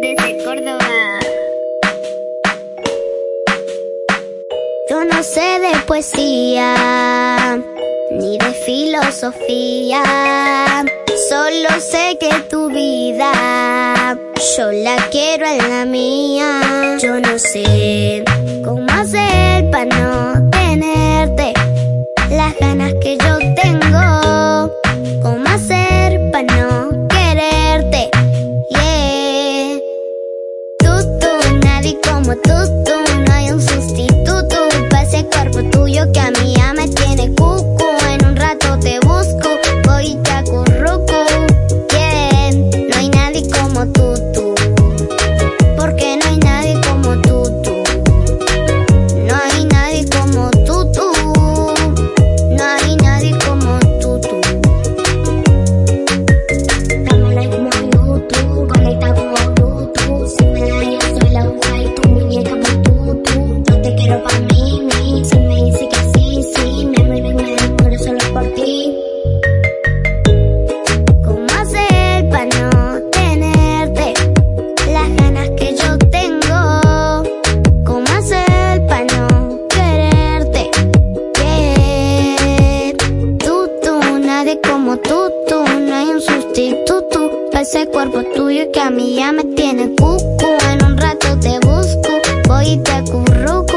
Desde Córdoba. Yo no sé de poesía ni de filosofía. Solo sé que tu vida yo la quiero en la mía. Yo no sé cómo hacer para no tenerte las ganas que yo la y tu muñeca por tú, tú. Yo te quiero pa' mí, mí. Si me dice que sí, sí, me muero me demoro solo por ti. ¿Cómo hacer pa' no tenerte las ganas que yo tengo? ¿Cómo hacer pa' no quererte? Yeah. Tú, tú, nadie como tú, tú, no hay un ese cuerpo tuyo que a mí ya me tiene cucu. En un rato te busco, voy y te acurruco.